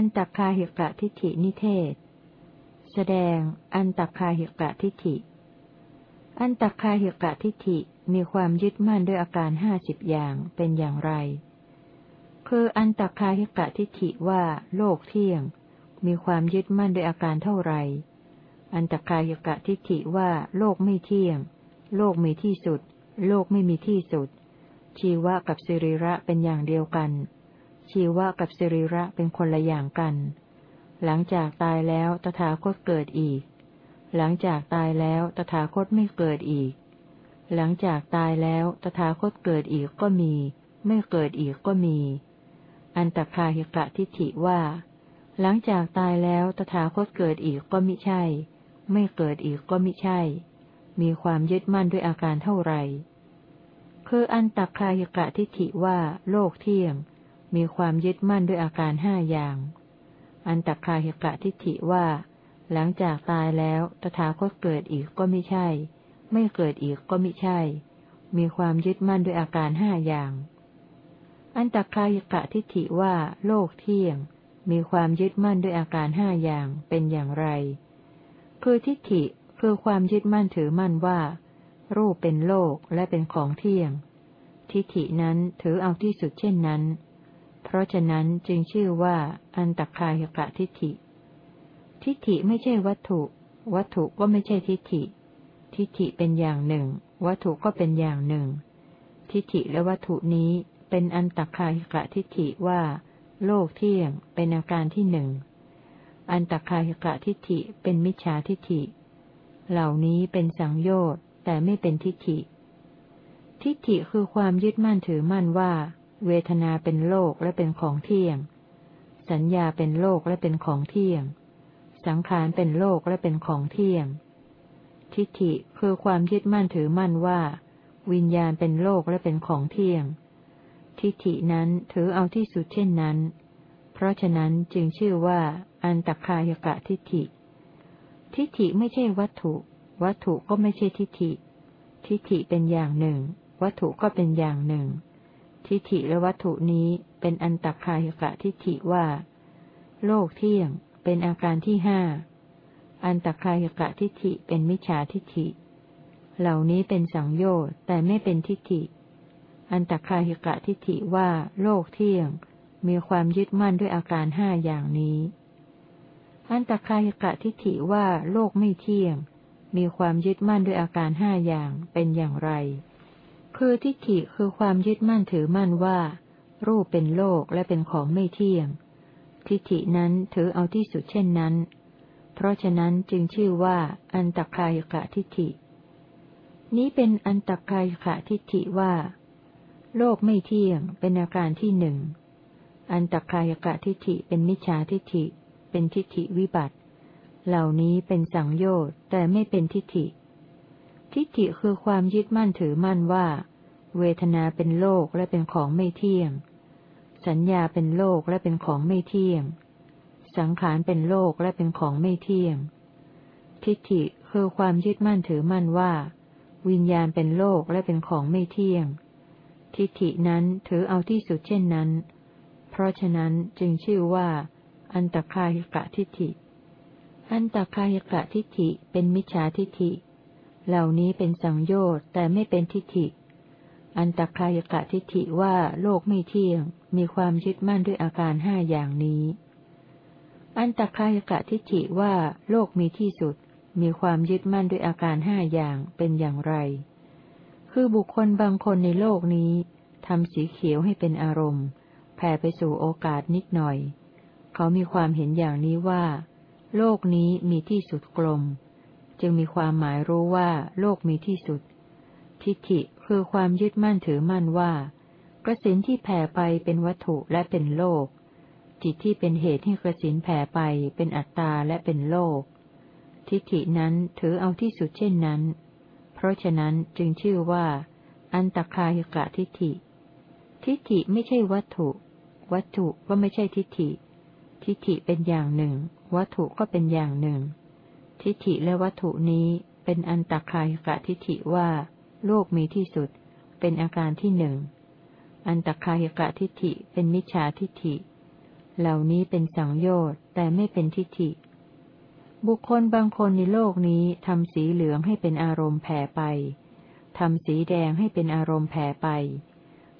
อันตักคาหิกะทิฏฐินิเทศ แสดง อันตักคาหิกะทิฏฐิ อันตักคาหิกะทิฏฐิมีความยึดมั่นด้วยอาการห้าสิบอย่างเป็นอย่างไร คืออันตักคาหิกะทิฏฐิว่าโลกเที่ยง มีความยึดมั่นด้วยอาการเท่าไรอันตักคาหิกะทิฏฐิว่าโลกไม่เที่ยง โลกมีที่สุด โลกไม่มีที่สุด ชีวะกับสิริระเป็นอย่างเดียวกัน ชีวะกับสิริระเป็นคนละอย่างกัน หลังจากตายแล้วตถาคตเกิดอีก หลังจากตายแล้วตถาคตไม่เกิดอีก หลังจากตายแล้วตถาคตเกิดอีกก็มี ไม่เกิดอีกก็มี อันตคาหิกะทิฏฐิว่า หลังจากตายแล้วตถาคตเกิดอีกก็มิใช่ ไม่เกิดอีกก็มิใช่ มีความยึดมั่นด้วยอาการเท่าไหร่คืออันตคาหิกะทิฏฐิว่าโลกเที่ยง มีความยึดมั่นด้วยอาการห้าอย่าง อันตคาหิกะทิฏฐิว่า หลังจากตายแล้วตถาคตเกิดอีกก็ไม่ใช่ ไม่เกิดอีกก็ไม่ใช่ มีความยึดมั่นด้วยอาการห้าอย่าง อันตคาหิกะทิฏฐิว่า โลกเที่ยง มีความยึดมั่นด้วยอาการห้าอย่างเป็นอย่างไร คือทิฏฐิคือความยึดมั่นถือมั่นว่า รูปเป็นโลกและเป็นของเที่ยง ทิฏฐินั้นถือเอาที่สุดเช่นนั้น เพราะฉะนั้นจึงชื่อว่า อันตคายกะทิฏฐิ ทิฏฐิไม่ใช่วัตถุ วัตถุก็ไม่ใช่ทิฏฐิ ทิฏฐิเป็นอย่างหนึ่ง วัตถุก็เป็นอย่างหนึ่ง ทิฏฐิและวัตถุนี้เป็นอันตคายกะทิฏฐิว่า โลกเที่ยงเป็นอาการที่หนึ่ง อันตคายกะทิฏฐิเป็นมิจฉาทิฏฐิ เหล่านี้เป็นสังโยชน์แต่ไม่เป็นทิฏฐิทิฏฐิคือความยึดมั่นถือมั่นว่า เวทนาเป็นโลกและเป็นของเที่ยง สัญญาเป็นโลกและเป็นของเที่ยง สังขารเป็นโลกและเป็นของเที่ยง ทิฏฐิคือความยึดมั่นถือมั่นว่า วิญญาณเป็นโลกและเป็นของเที่ยง ทิฏฐินั้นถือเอาที่สุดเช่นนั้น เพราะฉะนั้นจึงชื่อว่า อันตคายกะทิฏฐิ ทิฏฐิไม่ใช่วัตถุ วัตถุก็ไม่ใช่ทิฏฐิ ทิฏฐิเป็นอย่างหนึ่ง วัตถุก็เป็นอย่างหนึ่ง ทิฏฐิและวัตถุนี้เป็นอันตักคายกะทิฏฐิว่า โลกเที่ยง เป็นอาการที่ห้าอันตักคายกะทิฏฐิเป็นมิจฉาทิฏฐิ เหล่านี้เป็นสังโยชน์แต่ไม่เป็นทิฏฐิ อันตักคายกะทิฏฐิว่า โลกเที่ยง มีความยึดมั่นด้วยอาการห้าอย่างนี้ อันตักคายกะทิฏฐิว่าโลกไม่เที่ยง มีความยึดมั่นด้วยอาการห้าอย่างเป็นอย่างไร คือทิฏฐิคือความยึดมั่นถือมั่นว่า รูปเป็นโลกและเป็นของไม่เที่ยง ทิฏฐินั้นถือเอาที่สุดเช่นนั้น เพราะฉะนั้นจึงชื่อว่า อันตคายกะทิฏฐิ นี้เป็นอันตคายกะทิฏฐิว่า โลกไม่เที่ยงเป็นอาการที่หนึ่ง อันตคายกะทิฏฐิเป็นมิจฉาทิฏฐิ เป็นทิฏฐิวิบัติ เหล่านี้เป็นสังโยชน์แต่ไม่เป็นทิฏฐิทิฏฐิคือความยึดมั่นถือมั่นว่า เวทนาเป็นโลกและเป็นของไม่เที่ยง สัญญาเป็นโลกและเป็นของไม่เที่ยง สังขารเป็นโลกและเป็นของไม่เที่ยง ทิฏฐิคือความยึดมั่นถือมั่นว่า วิญญาณเป็นโลกและเป็นของไม่เที่ยง ทิฏฐินั้นถือเอาที่สุดเช่นนั้น เพราะฉะนั้นจึงชื่อว่า อันตคาหิกะทิฏฐิ อันตคาหิกะทิฏฐิเป็นมิจฉาทิฏฐิ เหล่านี้เป็นสังโยชน์แต่ไม่เป็นทิฏฐิ อันตคายกะทิฏฐิว่าโลกไม่เที่ยง มีความยึดมั่นด้วยอาการห้าอย่างนี้ อันตคายกะทิฏฐิว่าโลกมีที่สุด มีความยึดมั่นด้วยอาการห้าอย่างเป็นอย่างไร คือบุคคลบางคนในโลกนี้ทำสีเขียวให้เป็นอารมณ์ แผ่ไปสู่โอกาสนิดหน่อย เขามีความเห็นอย่างนี้ว่า โลกนี้มีที่สุดกลม จึงมีความหมายรู้ว่า โลกมีที่สุด ทิฏฐิ คือความยึดมั่นถือมั่นว่ากระสินที่แผ่ไปเป็นวัตถุและเป็นโลก จิตที่เป็นเหตุให้กระสินแผ่ไปเป็นอัตตาและเป็นโลก ทิฏฐินั้นถือเอาที่สุดเช่นนั้น เพราะฉะนั้นจึงชื่อว่า อันตคายกะทิฏฐิ ทิฏฐิไม่ใช่วัตถุ วัตถุก็ไม่ใช่ทิฏฐิ ทิฏฐิเป็นอย่างหนึ่ง วัตถุก็เป็นอย่างหนึ่ง ทิฏฐิและวัตถุนี้เป็นอันตคายกะทิฏฐิว่า โลกมีที่สุด เป็นอาการที่หนึ่ง อันตคายกะทิฏฐิเป็นมิจฉาทิฏฐิ เหล่านี้เป็นสังโยชน์แต่ไม่เป็นทิฏฐิ บุคคลบางคนในโลกนี้ทำสีเหลืองให้เป็นอารมณ์แผ่ไป ทำสีแดงให้เป็นอารมณ์แผ่ไป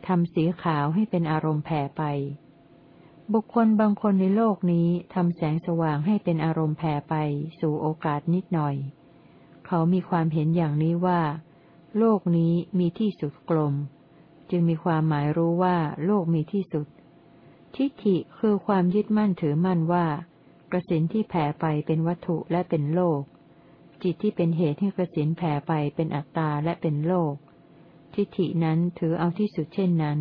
ทำสีขาวให้เป็นอารมณ์แผ่ไป บุคคลบางคนในโลกนี้ทำแสงสว่างให้เป็นอารมณ์แผ่ไป สู่โอกาสนิดหน่อย เขามีความเห็นอย่างนี้ว่า โลกนี้มีที่สุดกลม จึงมีความหมายรู้ว่าโลกมีที่สุด ทิฏฐิคือความยึดมั่นถือมั่นว่ากระสินที่แผ่ไปเป็นวัตถุและเป็นโลก จิตที่เป็นเหตุให้กระสินแผ่ไปเป็นอัตตาและเป็นโลก ทิฏฐินั้นถือเอาที่สุดเช่นนั้น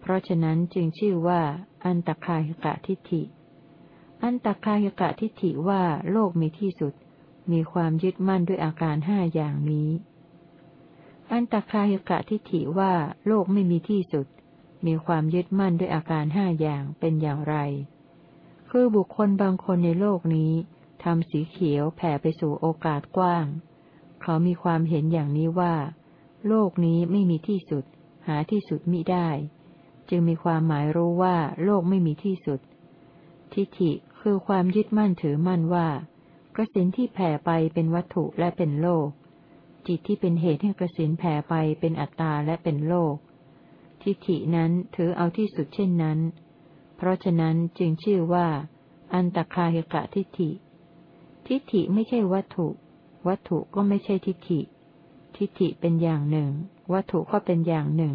เพราะฉะนั้นจึงชื่อว่า อันตคาหิกะทิฏฐิ อันตคาหิกะทิฏฐิว่าโลกมีที่สุด มีความยึดมั่นด้วยอาการห้าอย่างนี้ อันตคาหิกะทิฏฐิว่าโลกไม่มีที่สุด มีความยึดมั่นด้วยอาการห้าอย่างเป็นอย่างไร คือบุคคลบางคนในโลกนี้ทำสีเขียวแผ่ไปสู่โอกาสกว้าง เขามีความเห็นอย่างนี้ว่า โลกนี้ไม่มีที่สุด หาที่สุดมิได้ จึงมีความหมายรู้ว่าโลกไม่มีที่สุด ทิฏฐิคือความยึดมั่นถือมั่นว่า กระสินที่แผ่ไปเป็นวัตถุและเป็นโลก จิตที่เป็นเหตุให้กระสินแผ่ไปเป็นอัตตาและเป็นโลก ทิฏฐินั้นถือเอาที่สุดเช่นนั้น เพราะฉะนั้นจึงชื่อว่า อันตคาหิกะทิฏฐิ ทิฏฐิไม่ใช่วัตถุ วัตถุก็ไม่ใช่ทิฏฐิ ทิฏฐิเป็นอย่างหนึ่ง วัตถุก็เป็นอย่างหนึ่ง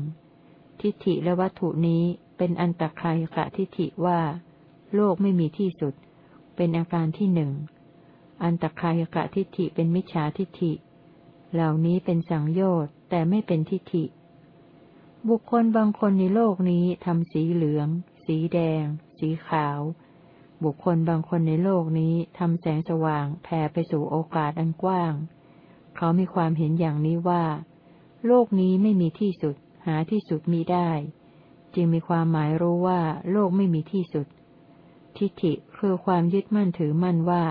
ทิฏฐิและวัตถุนี้เป็นอันตคายกะทิฏฐิว่า โลกไม่มีที่สุด เป็นอาการที่หนึ่งอันตคายกะทิฏฐิเป็นมิจฉาทิฏฐิ เหล่านี้เป็นสังโยชน์แต่ไม่เป็นทิฏฐิ บุคคลบางคนในโลกนี้ทำสีเหลือง สีแดง สีขาว บุคคลบางคนในโลกนี้ทำแสงสว่างแผ่ไปสู่โอกาสอันกว้าง เขามีความเห็นอย่างนี้ว่า โลกนี้ไม่มีที่สุด หาที่สุดมีได้ จึงมีความหมายรู้ว่า โลกไม่มีที่สุด ทิฏฐิคือความยึดมั่นถือมั่นว่า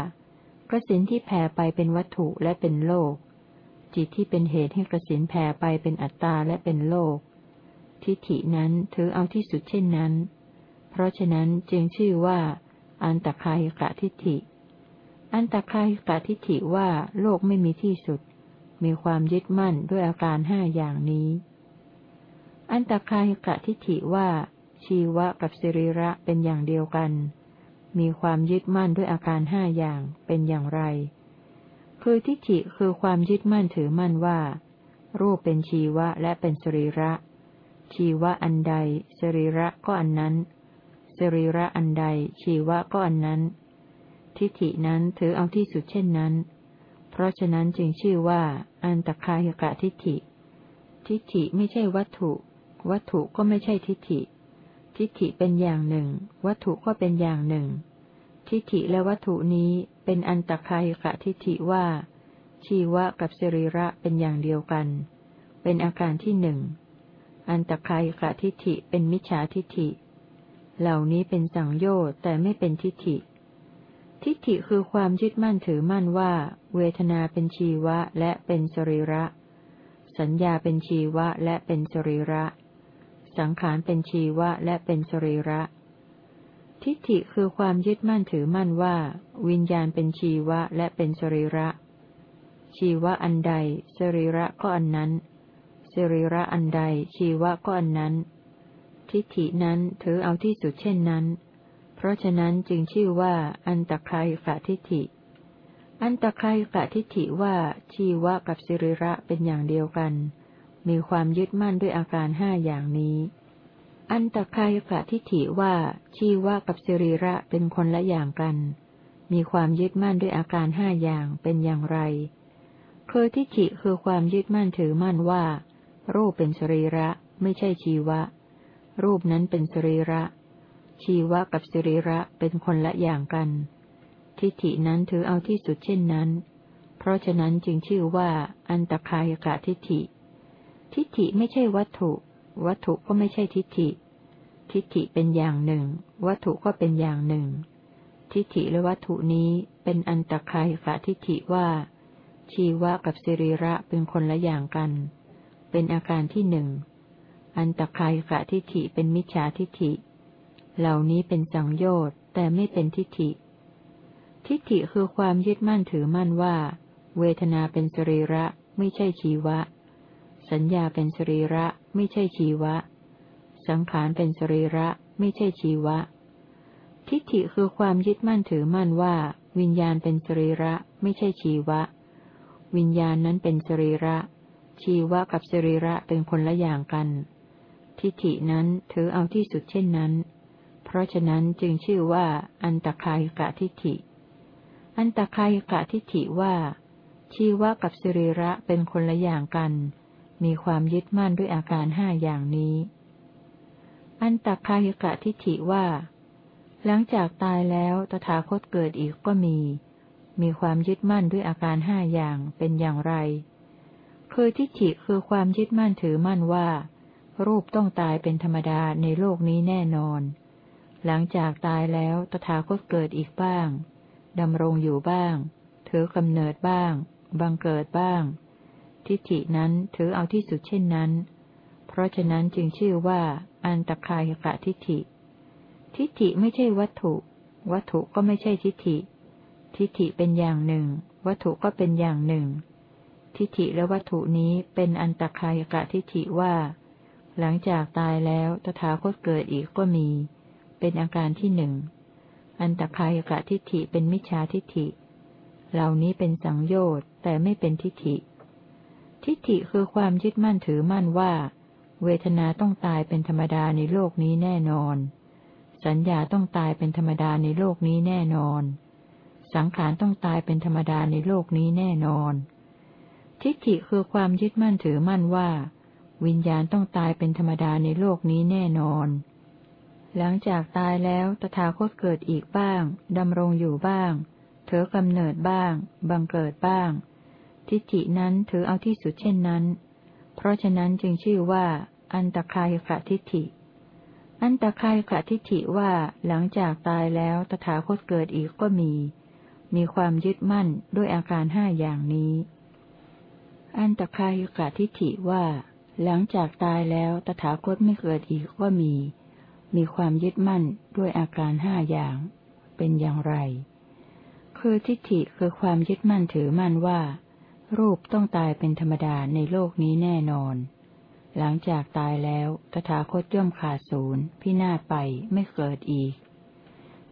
กระสินที่แผ่ไปเป็นวัตถุและเป็นโลก จิตที่เป็นเหตุให้กระสินแผ่ไปเป็นอัตตาและเป็นโลก ทิฏฐินั้นถือเอาที่สุดเช่นนั้น เพราะฉะนั้นจึงชื่อว่า อันตคายกะทิฏฐิ อันตคายกะทิฏฐิว่าโลกไม่มีที่สุด มีความยึดมั่นด้วยอาการห้าอย่างนี้ อันตคาหิกะทิฏฐิว่า ชีวะกับสิริระเป็นอย่างเดียวกัน มีความยึดมั่นด้วยอาการห้าอย่างเป็นอย่างไร คือทิฏฐิคือความยึดมั่นถือมั่นว่า รูปเป็นชีวะและเป็นสรีระ ชีวะอันใด สรีระก็อันนั้น สรีระอันใด ชีวะก็อันนั้น ทิฏฐินั้นถือเอาที่สุดเช่นนั้น เพราะฉะนั้นจึงชื่อว่า อันตคาหิกะทิฏฐิ ทิฏฐิไม่ใช่วัตถุ วัตถุก็ไม่ใช่ทิฏฐิ ทิฏฐิเป็นอย่างหนึ่ง วัตถุก็เป็นอย่างหนึ่ง ทิฏฐิและวัตถุนี้เป็นอันตคาหิกะทิฏฐิว่า ชีวะกับสิรีระเป็นอย่างเดียวกัน เป็นอาการที่หนึ่ง อันตคาหิกะทิฏฐิเป็นมิจฉาทิฏฐิ เหล่านี้เป็นสังโยชน์แต่ไม่เป็นทิฏฐิ ทิฏฐิคือความยึดมั่นถือมั่นว่า เวทนาเป็นชีวะและเป็นสรีระ สัญญาเป็นชีวะและเป็นสรีระ สังขารเป็นชีวะและเป็นสรีระ ทิฏฐิคือความยึดมั่นถือมั่นว่า วิญญาณเป็นชีวะและเป็นสรีระ ชีวะอันใด สรีระก็อันนั้น สรีระอันใด ชีวะก็อันนั้น ทิฏฐินั้นถือเอาที่สุดเช่นนั้น เพราะฉะนั้นจึงชื่อว่า อันตคายกะทิฏฐิ อันตคายกะทิฏฐิว่า ชีวะกับสริระเป็นอย่างเดียวกัน มีความยึดมั่นด้วยอาการห้าอย่างนี้ อันตคายกะทิฏฐิว่าชีวะกับสิริระเป็นคนละอย่างกัน มีความยึดมั่นด้วยอาการห้าอย่างเป็นอย่างไรคือทิฏฐิคือความยึดมั่นถือมั่นว่า รูปเป็นสรีระไม่ใช่ชีวะ รูปนั้นเป็นสรีระ ชีวะกับสิริระเป็นคนละอย่างกัน ทิฏฐินั้นถือเอาที่สุดเช่นนั้น เพราะฉะนั้นจึงชื่อว่า อันตคายกะทิฏฐิ ทิฏฐิไม่ใช่วัตถุ วัตถุก็ไม่ใช่ทิฏฐิ ทิฏฐิเป็นอย่างหนึ่ง วัตถุก็เป็นอย่างหนึ่ง ทิฏฐิและวัตถุนี้เป็นอันตรคายกะทิฏฐิว่า ชีวะกับสิริระเป็นคนละอย่างกัน เป็นอาการที่หนึ่ง อันตรคายกะทิฏฐิเป็นมิจฉาทิฏฐิ เหล่านี้เป็นสังโยชน์แต่ไม่เป็นทิฏฐิ ทิฏฐิคือความยึดมั่นถือมั่นว่า เวทนาเป็นสรีระไม่ใช่ชีวะ สัญญาเป็นสรีระไม่ใช่ชีวะ สังขารเป็นสรีระไม่ใช่ชีวะ ทิฏฐิคือความยึดมั่นถือมั่นว่า วิญญาณเป็นสรีระไม่ใช่ชีวะ วิญญาณนั้นเป็นสรีระ ชีวะกับสรีระเป็นคนละอย่างกัน ทิฏฐินั้นถือเอาที่สุดเช่นนั้น เพราะฉะนั้นจึงชื่อว่า อันตคายกะทิฏฐิ อันตคายกะทิฏฐิว่าชีวะกับสรีระเป็นคนละอย่างกัน มีความยึดมั่นด้วยอาการห้าอย่างนี้ อันตักคายกะทิฏฐิว่า หลังจากตายแล้วตถาคตเกิดอีกก็มี มีความยึดมั่นด้วยอาการห้าอย่างเป็นอย่างไร คือทิฏฐิคือความยึดมั่นถือมั่นว่า รูปต้องตายเป็นธรรมดาในโลกนี้แน่นอน หลังจากตายแล้วตถาคตเกิดอีกบ้างดำรงอยู่บ้าง ถือกำเนิดบ้าง บังเกิดบ้าง ทิฏฐินั้นถือเอาที่สุดเช่นนั้น เพราะฉะนั้นจึงชื่อว่าอันตคายกะทิฏฐิ ทิฏฐิไม่ใช่วัตถุ วัตถุก็ไม่ใช่ทิฏฐิ ทิฏฐิเป็นอย่างหนึ่ง วัตถุก็เป็นอย่างหนึ่ง ทิฏฐิและวัตถุนี้เป็นอันตคายกะทิฏฐิว่า หลังจากตายแล้วตถาคตเกิดอีกก็มี เป็นอาการที่หนึ่งอันตคายกะทิฏฐิเป็นมิจฉาทิฏฐิ เหล่านี้เป็นสังโยชน์แต่ไม่เป็นทิฏฐิ ทิฏฐิคือความยึดมั่นถือมั่นว่า เวทนาต้องตายเป็นธรรมดาในโลกนี้แน่นอน สัญญาต้องตายเป็นธรรมดาในโลกนี้แน่นอน สังขารต้องตายเป็นธรรมดาในโลกนี้แน่นอน ทิฏฐิคือความยึดมั่นถือมั่นว่า วิญญาณต้องตายเป็นธรรมดาในโลกนี้แน่นอน หลังจากตายแล้วตถาคตเกิดอีกบ้างดำรงอยู่บ้าง เถอกำเนิดบ้าง บังเกิดบ้าง ทิฏฐินั้นถือเอาที่สุดเช่นนั้น เพราะฉะนั้นจึงชื่อว่า อันตคายกะทิฏฐิ อันตคายกะทิฏฐิว่าหลังจากตายแล้วตถาคตเกิดอีกก็มี มีความยึดมั่นด้วยอาการห้าอย่างนี้ อันตคายกะทิฏฐิว่า หลังจากตายแล้วตถาคตไม่เกิดอีกก็มี มีความยึดมั่นด้วยอาการห้าอย่าง เป็นอย่างไรคือทิฏฐิคือความยึดมั่นถือมั่นว่า รูปต้องตายเป็นธรรมดาในโลกนี้แน่นอน หลังจากตายแล้ว ตถาคตย่อมขาดศูนย์ พินาศไปไม่เกิดอีก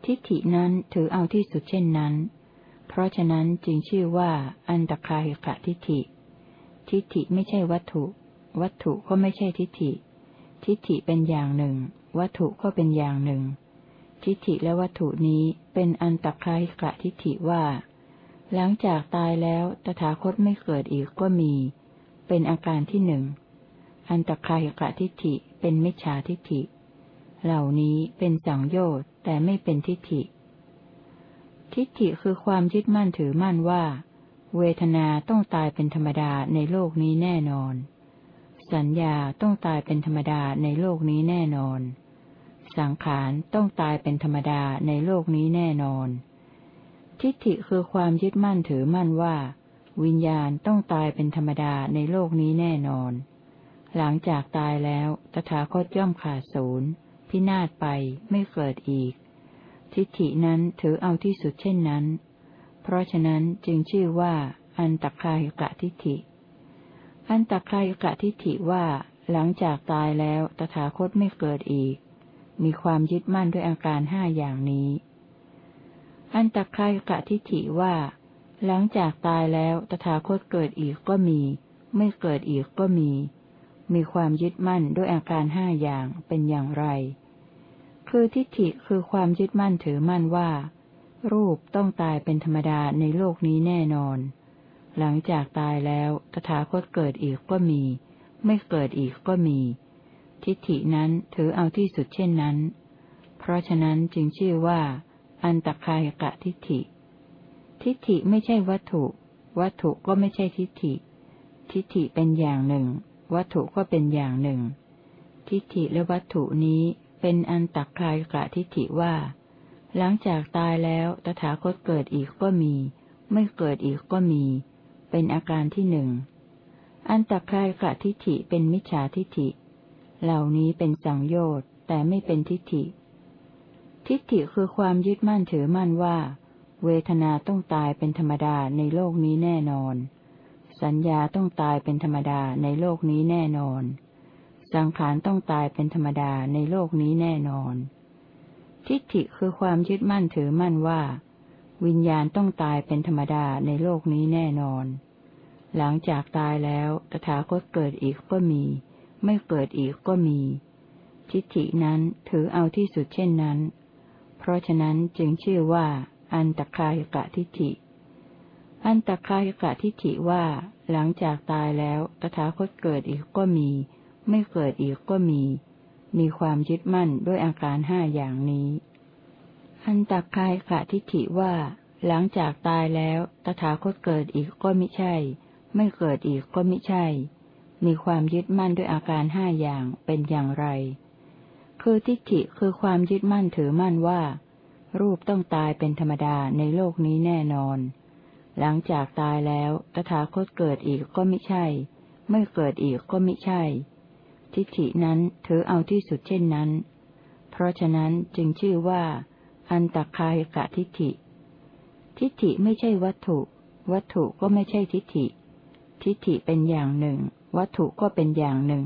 ทิฏฐินั้นถือเอาที่สุดเช่นนั้น เพราะฉะนั้นจึงชื่อว่า อันตคาหิกะทิฏฐิ ทิฏฐิไม่ใช่วัตถุ วัตถุก็ไม่ใช่ทิฏฐิ ทิฏฐิเป็นอย่างหนึ่ง วัตถุก็เป็นอย่างหนึ่ง ทิฏฐิและวัตถุนี้เป็นอันตคาหิกะทิฏฐิว่า หลังจากตายแล้วตถาคตไม่เกิดอีกก็มี เป็นอาการที่หนึ่ง อันตคาหิกะทิฏฐิเป็นมิจฉาทิฏฐิ เหล่านี้เป็นสังโยชน์แต่ไม่เป็นทิฏฐิ ทิฏฐิคือความยึดมั่นถือมั่นว่า เวทนาต้องตายเป็นธรรมดาในโลกนี้แน่นอน สัญญาต้องตายเป็นธรรมดาในโลกนี้แน่นอน สังขารต้องตายเป็นธรรมดาในโลกนี้แน่นอน ทิฏฐิคือความยึดมั่นถือมั่นว่า วิญญาณต้องตายเป็นธรรมดาในโลกนี้แน่นอน หลังจากตายแล้วตถาคตย่อมขาดศูนย์พินาศไปไม่เกิดอีก ทิฏฐินั้นถือเอาที่สุดเช่นนั้น เพราะฉะนั้นจึงชื่อว่า อันตคายกะทิฏฐิ อันตคายกะทิฏฐิว่า หลังจากตายแล้วตถาคตไม่เกิดอีก มีความยึดมั่นด้วยอาการห้าอย่างนี้ อันตคายกะทิฐิว่า หลังจากตายแล้วตถาคตเกิดอีกก็มี ไม่เกิดอีกก็มี มีความยึดมั่นด้วยอาการห้าอย่างเป็นอย่างไร คือทิฏฐิคือความยึดมั่นถือมั่นว่า รูปต้องตายเป็นธรรมดาในโลกนี้แน่นอน หลังจากตายแล้วตถาคตเกิดอีกก็มี ไม่เกิดอีกก็มี ทิฏฐินั้นถือเอาที่สุดเช่นนั้น เพราะฉะนั้นจึงชื่อว่า อันตคายกะทิฏฐิ ทิฏฐิไม่ใช่วัตถุ วัตถุก็ไม่ใช่ทิฏฐิ ทิฏฐิเป็นอย่างหนึ่ง วัตถุก็เป็นอย่างหนึ่ง ทิฏฐิและวัตถุนี้เป็นอันตักคายกะทิฏฐิว่า หลังจากตายแล้วตถาคตเกิดอีกก็มี ไม่เกิดอีกก็มี เป็นอาการที่หนึ่ง อันตักคายกะทิฏฐิเป็นมิจฉาทิฏฐิ เหล่านี้เป็นสังโยชน์แต่ไม่เป็นทิฏฐิ ทิฏฐิคือความยึดมั่นถือมั่นว่า เวทนาต้องตายเป็นธรรมดาในโลกนี้แน่นอน สัญญาต้องตายเป็นธรรมดาในโลกนี้แน่นอน สังขารต้องตายเป็นธรรมดาในโลกนี้แน่นอน ทิฏฐิคือความยึดมั่นถือมั่นว่า วิญญาณต้องตายเป็นธรรมดาในโลกนี้แน่นอน หลังจากตายแล้วตถาคตเกิดอีกก็มี ไม่เกิดอีกก็มี ทิฏฐินั้นถือเอาที่สุดเช่นนั้น ราะฉะนั้นจึงชื่อว่า อันตคายกะทิฏฐิ อันตคายกะทิฏฐิว่า หลังจากตายแล้วตถาคตเกิดอีกก็มี ไม่เกิดอีกก็มี มีความยึดมั่นด้วยอาการห้าอย่างนี้ อันตคายกะทิฏฐิว่า หลังจากตายแล้วตถาคตเกิดอีกก็ไม่ใช่ ไม่เกิดอีกก็ไม่ใช่ มีความยึดมั่นด้วยอาการห้าอย่างเป็นอย่างไร คือทิฏฐิคือความยึดมั่นถือมั่นว่า รูปต้องตายเป็นธรรมดาในโลกนี้แน่นอน หลังจากตายแล้วตถาคตเกิดอีกก็ไม่ใช่ ไม่เกิดอีกก็ไม่ใช่ ทิฏฐินั้นถือเอาที่สุดเช่นนั้น เพราะฉะนั้นจึงชื่อว่า อันตคายกะทิฏฐิ ทิฏฐิไม่ใช่วัตถุ วัตถุก็ไม่ใช่ทิฏฐิ ทิฏฐิเป็นอย่างหนึ่ง วัตถุก็เป็นอย่างหนึ่ง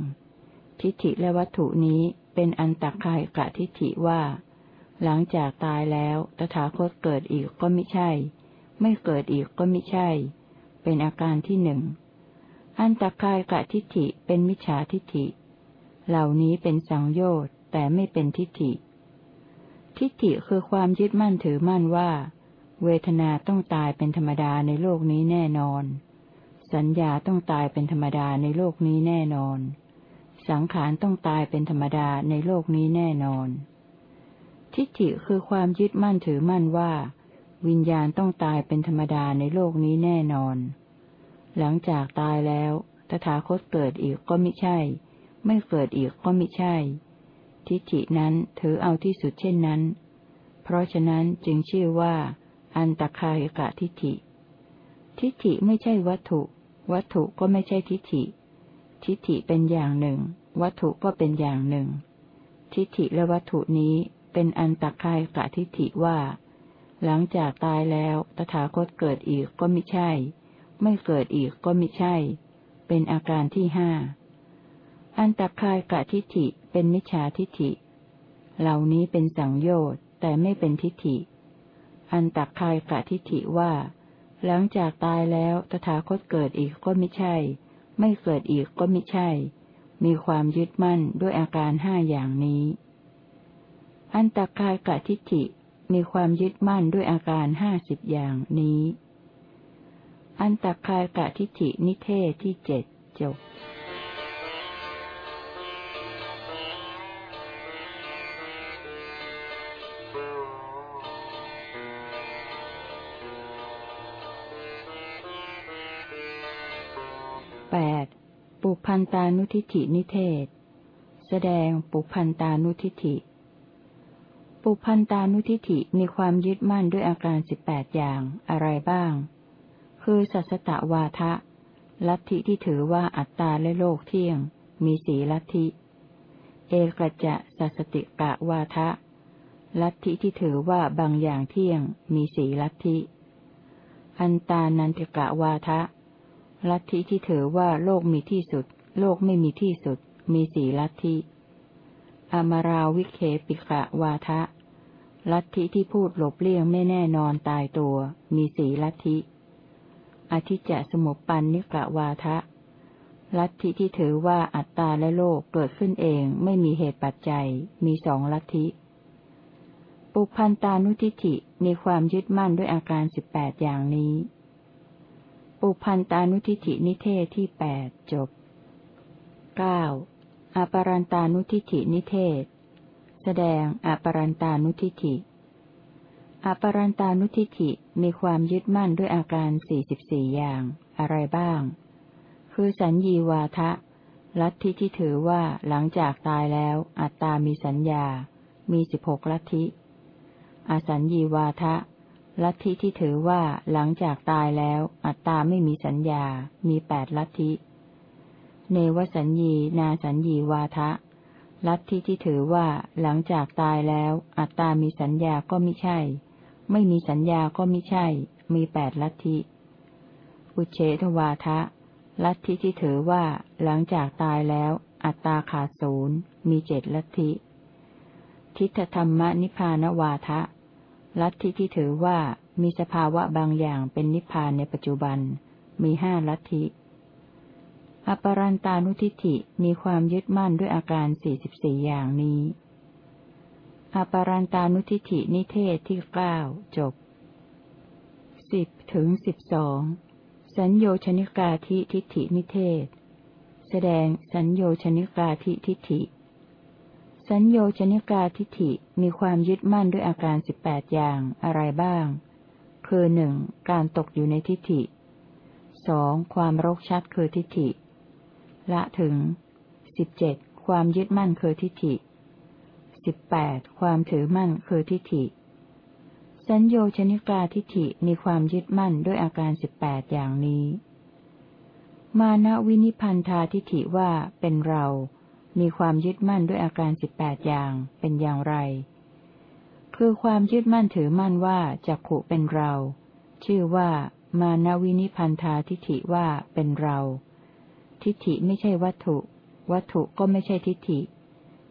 ทิฏฐิและวัตถุนี้ เป็นอันตักคายกะทิฐิว่า หลังจากตายแล้วตถาคตเกิดอีกก็ไม่ใช่ ไม่เกิดอีกก็ไม่ใช่ เป็นอาการที่หนึ่งอันตักคายกะทิฐิเป็นมิจฉาทิฐิ เหล่านี้เป็นสังโยชน์แต่ไม่เป็นทิฏฐิ ทิฏฐิคือความยึดมั่นถือมั่นว่า เวทนาต้องตายเป็นธรรมดาในโลกนี้แน่นอน สัญญาต้องตายเป็นธรรมดาในโลกนี้แน่นอน สังขารต้องตายเป็นธรรมดาในโลกนี้แน่นอน ทิฏฐิคือความยึดมั่นถือมั่นว่า วิญญาณต้องตายเป็นธรรมดาในโลกนี้แน่นอน หลังจากตายแล้ว ตถาคตเกิดอีกก็ไม่ใช่ ไม่เกิดอีกก็ไม่ใช่ ทิฏฐินั้นถือเอาที่สุดเช่นนั้น เพราะฉะนั้นจึงชื่อว่า อันตคายกะทิฏฐิ ทิฏฐิไม่ใช่วัตถุ วัตถุก็ไม่ใช่ทิฏฐิ ทิฏฐิเป็นอย่างหนึ่ง วัตถุก็เป็นอย่างหนึ่ง ทิฏฐิและวัตถุนี้เป็นอันตักคายกะทิฏฐิว่า หลังจากตายแล้วตถาคตเกิดอีกก็ไม่ใช่ ไม่เกิดอีกก็ไม่ใช่ เป็นอาการที่ห้าอันตักคายกะทิฏฐิเป็นมิจฉาทิฏฐิ เหล่านี้เป็นสังโยชน์แต่ไม่เป็นทิฏฐิ อันตักคายกะทิฏฐิว่า หลังจากตายแล้วตถาคตเกิดอีกก็ไม่ใช่ ไม่เกิดอีกก็ไม่ใช่ มีความยึดมั่นด้วยอาการห้าอย่างนี้ อันตากายกะทิฐิมีความยึดมั่นด้วยอาการห้าสิบอย่างนี้ อันตากายกะทิฐินิเทศที่เจ็ดจบ ปุพันตานุทิฏฐินิเทศ แสดงปุพันตานุทิฏฐิ ปุพันตานุทิฏฐิมีความยึดมั่นด้วยอาการสิบแปดอย่างอะไรบ้าง คือสัสตะวาทะ ลัทธิที่ถือว่าอัตตาและโลกเที่ยง มีสีลัทธิ เอกจะสัสติกะวาทะ ลัทธิที่ถือว่าบางอย่างเที่ยง มีสีลัทธิ อันตานันติกะวาทะ ลัทธิที่ถือว่าโลกมีที่สุด โลกไม่มีที่สุด มีสี่ลัทธิ อมาราวิเคปิกะวาทะ ลัทธิที่พูดหลบเลี่ยงไม่แน่นอนตายตัว มีสี่ลัทธิ อธิจจสมุปปันนิกะวาทะ ลัทธิที่ถือว่าอัตตาและโลกเกิดขึ้นเองไม่มีเหตุปัจจัย มีสองลัทธิ ปุพันตานุทิฏฐิมีความยึดมั่นด้วยอาการสิบแปดอย่างนี้ ปุพันตานุทิฏฐินิเทศที่แปดจบเก้าอปรันตานุทิฏฐินิเทศ แสดงอปรันตานุทิฏฐิอปรันตานุทิฏฐิมีความยึดมั่นด้วยอาการสี่สิบสี่อย่าง อะไรบ้าง คือสัญญีวาทะ ลัทธิที่ถือว่าหลังจากตายแล้ว อัตตามีสัญญา มีสิบหกลัทธิ อสัญญีวาทะ ลัทธิที่ถือว่าหลังจากตายแล้วอัตตาไม่มีสัญญา มีแปดลัทธิ เนวสัญญีนาสัญญีวาทะ ลัทธิที่ถือว่าหลังจากตายแล้ว อัตตามีสัญญาก็ไม่ใช่ ไม่มีสัญญาก็ไม่ใช่ มีแปดลัทธิ อุเฉทวาทะ ลัทธิที่ถือว่าหลังจากตายแล้ว อัตตาขาดศูนย์มีเจ็ดลัทธิ ทิฏฐธรรมนิพานวาทะ ลัทธิที่ถือว่ามีสภาวะบางอย่างเป็นนิพพานในปัจจุบัน มีห้าลัทธิ อปรันตานุทิฏฐิมีความยึดมั่นด้วยอาการสี่สิบสี่อย่างนี้ อปรันตานุทิฏฐินิเทศที่เก้าจบสิบถึงสิบสองสัญโยชนิกาธิทิฏฐินิเทศ แสดงสัญโยชนิกาธิทิฏฐิ สัญโยชนิกาทิฏฐิมีความยึดมั่นด้วยอาการสิบแปดอย่างอะไรบ้าง คือหนึ่งการตกอยู่ในทิฏฐิสองความรกชัดคือทิฏฐิ ละถึงสิบเจ็ดความยึดมั่นคือทิฏฐิสิบแปดความถือมั่นคือทิฏฐิ สัญโยชนิกาทิฏฐิมีความยึดมั่นด้วยอาการสิบแปดอย่างนี้ มานะวินิพันธาทิฏฐิว่าเป็นเรา มีความยึดมั่นด้วยอาการสิบแปดอย่างเป็นอย่างไร คือความยึดมั่นถือมั่นว่าจักขุเป็นเรา ชื่อว่า มานวินิพันธาทิฏฐิว่าเป็นเรา ทิฏฐิไม่ใช่วัตถุ วัตถุก็ไม่ใช่ทิฏฐิ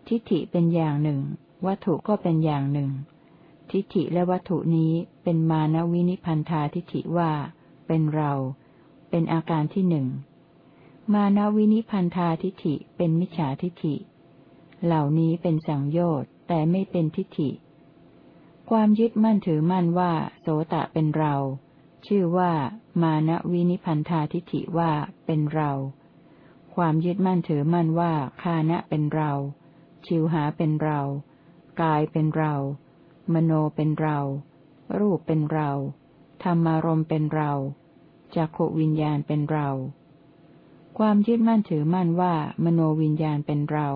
ทิฏฐิเป็นอย่างหนึ่ง วัตถุก็เป็นอย่างหนึ่ง ทิฏฐิและวัตถุนี้เป็นมานวินิพันธาทิฏฐิว่า เป็นเรา เป็นอาการที่หนึ่ง มานวินิพันธาทิฏฐิเป็นมิจฉาทิฏฐิ เหล่านี้เป็นสังโยชน์แต่ไม่เป็นทิฏฐิ ความยึดมั่นถือมั่นว่า โสตะเป็นเรา ชื่อว่า มานวินิพันธาทิฏฐิว่าเป็นเรา ความยึดมั่นถือมั่นว่าคานะเป็นเรา ชิวหาเป็นเรา กายเป็นเรา มโนเป็นเรา รูปเป็นเรา ธรรมารมเป็นเราจักขวิญญาณเป็นเรา ความยึดมั่นถือมั่นว่า มโนวิญญาณเป็นเรา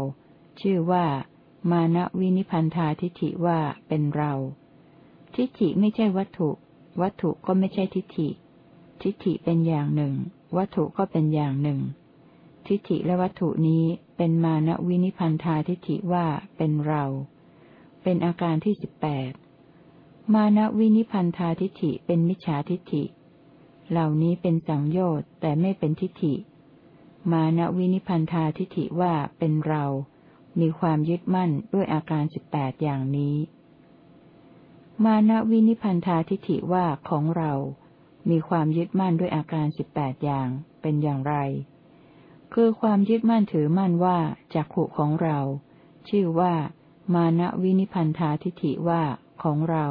ชื่อว่า มานะวินิพันธาทิฏฐิว่าเป็นเรา ทิฏฐิไม่ใช่วัตถุ วัตถุก็ไม่ใช่ทิฏฐิ ทิฏฐิเป็นอย่างหนึ่ง วัตถุก็เป็นอย่างหนึ่ง ทิฏฐิและวัตถุนี้เป็นมานวินิพันธาทิฏฐิว่าเป็นเรา เป็นอาการที่สิบแปดมานวินิพันธาทิฏฐิเป็นมิจฉาทิฏฐิ เหล่านี้เป็นสังโยชน์แต่ไม่เป็นทิฏฐิ มานวินิพันธาทิฏฐิว่าเป็นเรา มีความยึดมั่นด้วยอาการสิบแปดอย่างนี้ มานวินิพันธาทิฏฐิว่าของเรา มีความยึดมั่นด้วยอาการสิบแปดอย่าง เป็นอย่างไร คือความยึดมั่นถือมั่นว่าจักขุของเรา ชื่อว่า มานะวินิพันธาทิฏฐิว่าของเรา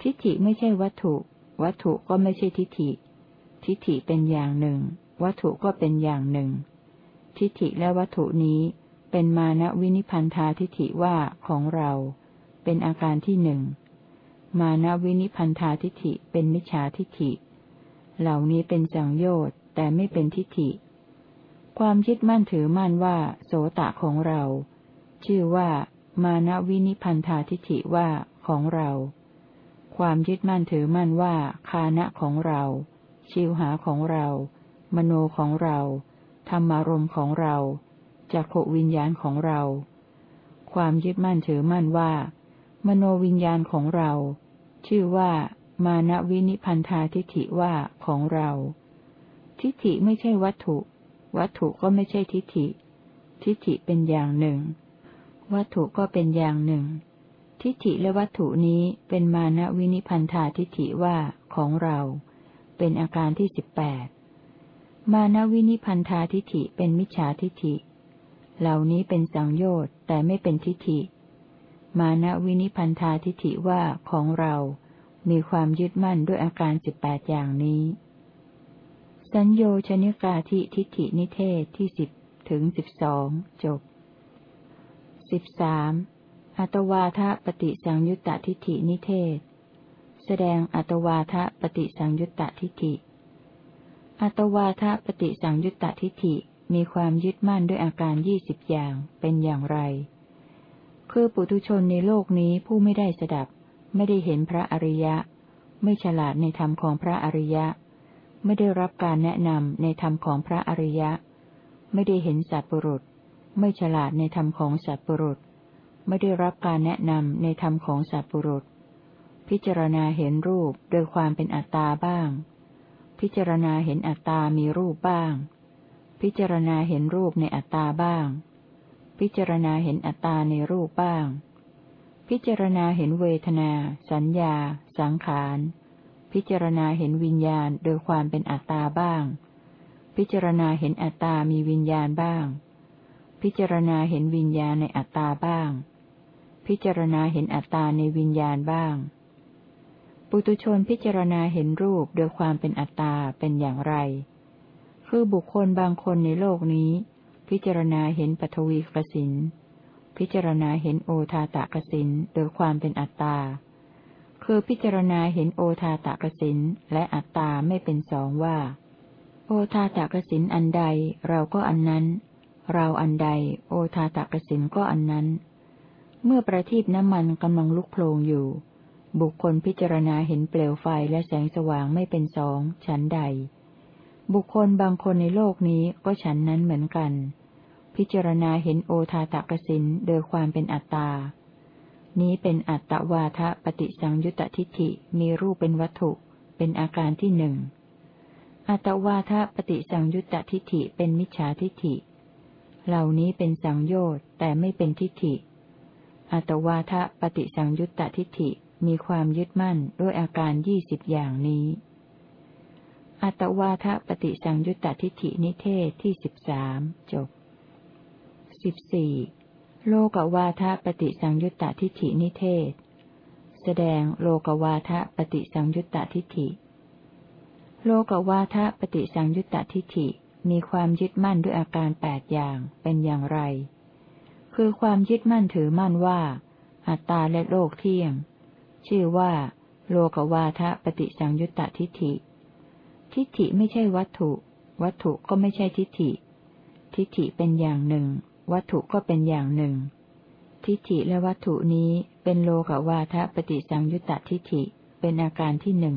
ทิฏฐิไม่ใช่วัตถุ วัตถุก็ไม่ใช่ทิฏฐิ ทิฏฐิเป็นอย่างหนึ่ง วัตถุก็เป็นอย่างหนึ่ง ทิฏฐิและวัตถุนี้เป็นมานะวินิพันธาทิฏฐิว่าของเรา เป็นอาการที่หนึ่ง มานะวินิพันธาทิฏฐิเป็นมิจฉาทิฏฐิ เหล่านี้เป็นสังโยชน์แต่ไม่เป็นทิฏฐิ ความยึดมั่นถือมั่นว่า โสตะของเรา ชื่อว่า มานะวินิพันธาทิฏฐิว่าของเรา ความยึดมั่นถือมั่นว่าคานะของเรา ชิวหาของเรา มโนของเรา ธรรมารมของเรา จักขวิญญาณของเรา ความยึดมั่นถือมั่นว่า มโนวิญญาณของเรา ชื่อว่า มานะวินิพันธาทิฏฐิว่าของเรา ทิฏฐิไม่ใช่วัตถุ วัตถุก็ไม่ใช่ทิฏฐิ ทิฏฐิเป็นอย่างหนึ่ง วัตถุก็เป็นอย่างหนึ่ง ทิฏฐิและวัตถุนี้เป็นมานะวินิพันธาทิฏฐิว่าของเรา เป็นอาการที่สิบแปด มานวินิพันธาทิฏฐิเป็นมิจฉาทิฏฐิ เหล่านี้เป็นสังโยชน์แต่ไม่เป็นทิฏฐิ มานะวินิพันธาทิฏฐิว่าของเรา มีความยึดมั่นด้วยอาการสิบแปดอย่างนี้ สัญโยชนิกาธิทิฏฐินิเทศที่สิบถึงสิบสองจบสิบสามอัตวาทะปฏิสังยุตตทิฏฐินิเทศ แสดงอัตวาทะปฏิสังยุตตทิฏฐิ อัตวาทะปฏิสังยุตตทิฏฐิมีความยึดมั่นด้วยอาการยี่สิบอย่างเป็นอย่างไร คือปุถุชนในโลกนี้ผู้ไม่ได้สดับ ไม่ได้เห็นพระอริยะ ไม่ฉลาดในธรรมของพระอริยะ ไม่ได้รับการแนะนำในธรรมของพระอริยะ ไม่ได้เห็นสัตว์บุรุษ ไม่ฉลาดในธรรมของสัตว์ปรุษ ไม่ได้รับการแนะนำในธรรมของสัตว์ปรุษ พิจารณาเห็นรูปโดยความเป็นอัตตาบ้าง พิจารณาเห็นอัตตามีรูปบ้าง พิจารณาเห็นรูปในอัตตาบ้าง พิจารณาเห็นอัตตาในรูปบ้าง พิจารณาเห็นเวทนา สัญญา สังขาร พิจารณาเห็นวิญญาณโดยความเป็นอัตตาบ้าง พิจารณาเห็นอัตตามีวิญญาณบ้าง พิจารณาเห็นวิญญาณในอัตตาบ้าง พิจารณาเห็นอัตตาในวิญญาณบ้าง ปุตุชนพิจารณาเห็นรูปโดยความเป็นอัตตาเป็นอย่างไร คือบุคคลบางคนในโลกนี้ พิจารณาเห็นปฐวีกสิน พิจารณาเห็นโอทาตะกสินโดยความเป็นอัตตา คือพิจารณาเห็นโอทาตะกสินและอัตตาไม่เป็นสองว่า โอทาตะกสินอันใดเราก็อันนั้น เราอันใด โอทาตะกสินก็อันนั้น เมื่อประทีปน้ำมันกำลังลุกโผลงอยู่ บุคคลพิจารณาเห็นเปลวไฟและแสงสว่างไม่เป็นสอง ฉันใด บุคคลบางคนในโลกนี้ก็ฉันนั้นเหมือนกัน พิจารณาเห็นโอทาตกสินโดยความเป็นอัตตา นี้เป็นอัตตวาทะปฏิสังยุตทิฏฐิมีรูปเป็นวัตถุ เป็นอาการที่หนึ่ง อัตวาทะปฏิสังยุตตทิฏฐิเป็นมิจฉาทิฏฐิ เหล่านี้เป็นสังโยชน์แต่ไม่เป็นทิฏฐิอัตวาทะปฏิสังยุตตทิฏฐิ มีความยึดมั่นด้วยอาการยี่สิบอย่างนี้ อัตวาทะปฏิสังยุตตทิฏฐินิเทศที่สิบสามจบสิบสี่โลกวาทะปฏิสังยุตตทิฏฐินิเทศ แสดงโลกวาทะปฏิสังยุตตทิฏฐิ โลกวาทะปฏิสังยุตตทิฏฐิมีความยึดมั่นด้วยอาการแปดอย่างเป็นอย่างไร คือความยึดมั่นถือมั่นว่า อัตตาและโลกเที่ยง ชื่อว่า โลกวาทะปฏิสังยุตตทิฏฐิ ทิฏฐิไม่ใช่วัตถุ วัตถุก็ไม่ใช่ทิฏฐิ ทิฏฐิเป็นอย่างหนึ่ง วัตถุก็เป็นอย่างหนึ่ง ทิฏฐิและวัตถุนี้เป็นโลกวาทะปฏิสังยุตตทิฏฐิ เป็นอาการที่หนึ่ง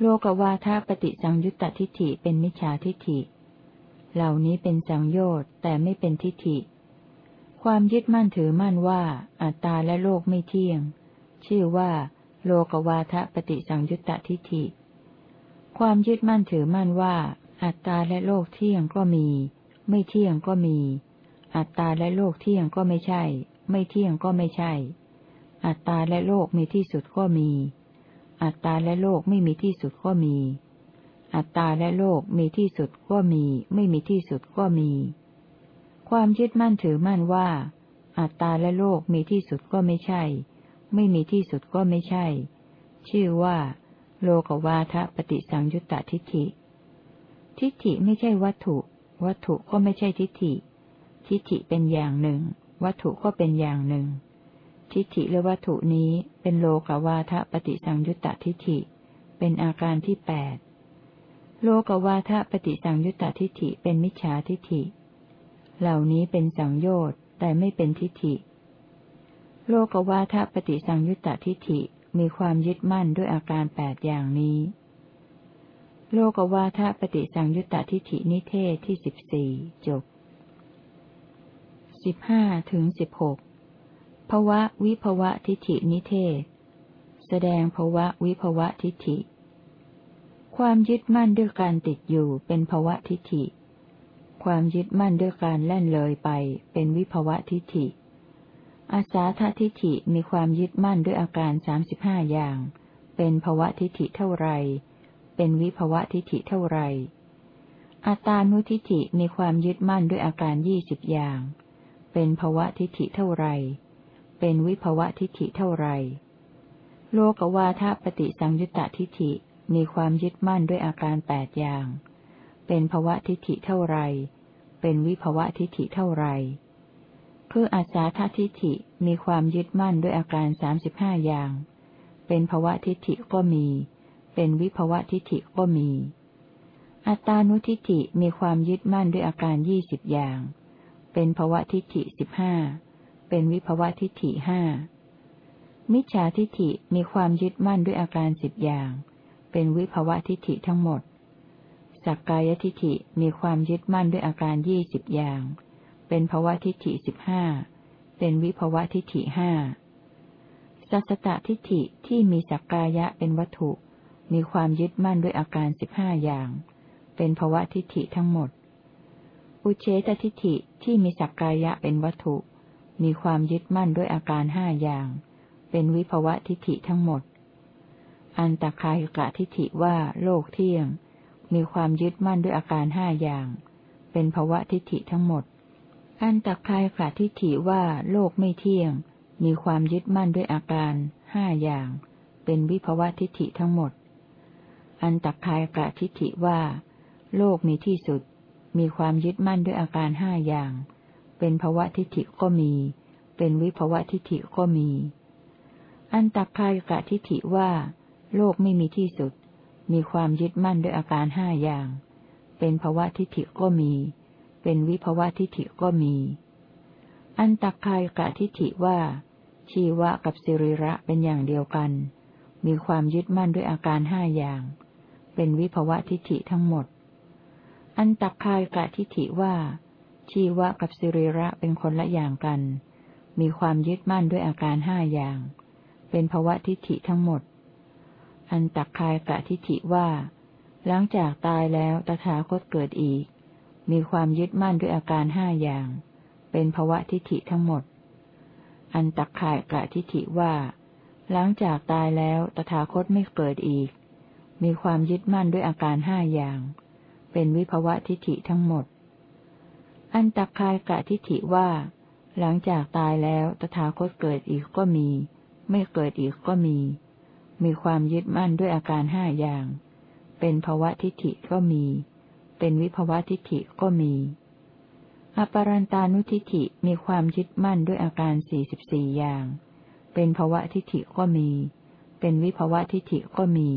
โลกวาทาปฏิสังยุตตทิฏฐิเป็นมิจฉาทิฏฐิ เหล่านี้เป็นสังโยชน์แต่ไม่เป็นทิฏฐิความยึดมั่นถือมั่นว่าอัตตาและโลกไม่เที่ยง ชื่อว่า โลกวาทะปฏิสังยุตตทิฏฐิ ความยึดมั่นถือมั่นว่า อัตตาและโลกเที่ยงก็มี ไม่เที่ยงก็มี อัตตาและโลกเที่ยงก็ไม่ใช่ ไม่เที่ยงก็ไม่ใช่ อัตตาและโลกมีที่สุดก็มี อัตตาและโลกไม่มีที่สุดก็มี อัตตาและโลกมีที่สุดก็มี ไม่มีที่สุดก็มี ความยึดมั่นถือมั่นว่า อัตตาและโลกมีที่สุดก็ไม่ใช่ ไม่มีที่สุดก็ไม่ใช่ ชื่อว่า โลกวาทะปฏิสังยุตตทิฏฐิ ทิฏฐิไม่ใช่วัตถุ วัตถุก็ไม่ใช่ทิฏฐิ ทิฏฐิเป็นอย่างหนึ่ง วัตถุก็เป็นอย่างหนึ่ง ทิฏฐิและวัตถุนี้เป็นโลกวาทะปฏิสังยุตตทิฏฐิ เป็นอาการที่แปดโลกวาทะปฏิสังยุตตทิฏฐิเป็นมิจฉาทิฏฐิ เหล่านี้เป็นสังโยชน์แต่ไม่เป็นทิฏฐิ โลกวาทปฏิสังยุตตทิฏฐิมีความยึดมั่นด้วยอาการแปดอย่างนี้ โลกวาทปฏิสังยุตตทิฏฐินิเทศที่สิบสี่จบสิบห้าถึงสิบหกภวะวิภวะทิฏฐินิเทศ แสดงภวะวิภวะทิฏฐิ ความยึดมั่นด้วยการติดอยู่เป็นภวะทิฏฐิ ความยึดมั่นด้วยการแล่นเลยไปเป็นวิภวะทิฏฐิ อาสาททิฐิมีความยึดมั่นด้วยอาการสามสิบห้าอย่าง เป็นภวะทิฐิเท่าไร เป็นวิภวะทิฐิเท่าไร อัตานุทิฐิมีความยึดมั่นด้วยอาการยี่สิบอย่าง เป็นภวะทิฐิเท่าไร เป็นวิภวะทิฐิเท่าไร โลกวาทปฏิสังยุตตทิฐิมีความยึดมั่นด้วยอาการแปดอย่าง เป็นภวะทิฐิเท่าไร เป็นวิภวะทิฐิเท่าไร เพื่ออาสาททิฐิมีความยึดมั่นด้วยอาการสามสิบห้าอย่าง เป็นภวะทิฏฐิก็มี เป็นวิภวะทิฏฐิก็มี อัตานุทิฏฐิมีความยึดมั่นด้วยอาการยี่สิบอย่าง เป็นภวะทิฏฐิสิบห้า เป็นวิภวะทิฏฐิห้า มิจฉาทิฏฐิมีความยึดมั่นด้วยอาการสิบอย่าง เป็นวิภวะทิฏฐิทั้งหมด สักกายทิฏฐิมีความยึดมั่นด้วยอาการยี่สิบอย่าง เป็นภวะทิฏฐิสิบห้า เป็นวิภวะทิฏฐิห้าสัสตทิฏฐิที่มีสักกายะเป็นวัตถุ มีความยึดมั่นด้วยอาการสิบห้าอย่าง เป็นภวะทิฏฐิทั้งหมด อุเฉตทิฏฐิที่มีสักกายะเป็นวัตถุ มีความยึดมั่นด้วยอาการห้าอย่าง เป็นวิภวะทิฏฐิทั้งหมด อันตคาหิกะทิฏฐิว่าโลกเที่ยง มีความยึดมั่นด้วยอาการห้าอย่าง เป็นภวะทิฏฐิทั้งหมด อันตักคาหิกะทิฏฐิว่าโลกไม่เที่ยง มีความยึดมั่นด้วยอาการห้าอย่าง เป็นวิภวะทิฏฐิทั้งหมด อันตักคายกะทิฏฐิว่า โลกมีที่สุด มีความยึดมั่นด้วยอาการห้าอย่าง เป็นภวะทิฏฐิก็มี เป็นวิภวะทิฏฐิก็มี อันตักคายกะทิฏฐิว่า โลกไม่มีที่สุด มีความยึดมั่นด้วยอาการห้าอย่าง เป็นภวะทิฏฐิก็มี เป็นวิภวะทิฏฐิก็มี อันตักคายกะทิฏฐิว่า ชีวะกับสิริระเป็นอย่างเดียวกัน มีความยึดมั่นด้วยอาการห้าอย่าง เป็นวิภวะทิฏฐิทั้งหมด อันตักคายกะทิฏฐิว่า ชีวะกับสิริระเป็นคนละอย่างกัน มีความยึดมั่นด้วยอาการห้าอย่าง เป็นภวะทิฏฐิทั้งหมด อันตักคายกะทิฏฐิว่า หลังจากตายแล้วตถาคตเกิดอีก มีความยึดมั่นด้วยอาการห้าอย่าง เป็นภวะทิฏฐิทั้งหมด อันตักขายกะทิฏฐิว่า หลังจากตายแล้วตถาคตไม่เกิดอีก มีความยึดมั่นด้วยอาการห้าอย่าง เป็นวิภวะทิฏฐิทั้งหมด อันตักขายกะทิฏฐิว่า หลังจากตายแล้วตถาคตเกิดอีกก็มี ไม่เกิดอีกก็มี มีความยึดมั่นด้วยอาการห้าอย่าง เป็นภวะทิฏฐิก็มี เป็นวิภวะทิฏฐิก็มี อปรันตานุทิฏฐิมีความยึดมั่นด้วยอาการสี่สิบสี่อย่าง เป็นภวะทิฏฐิก็มี เป็นวิภวะทิฏฐิก็มี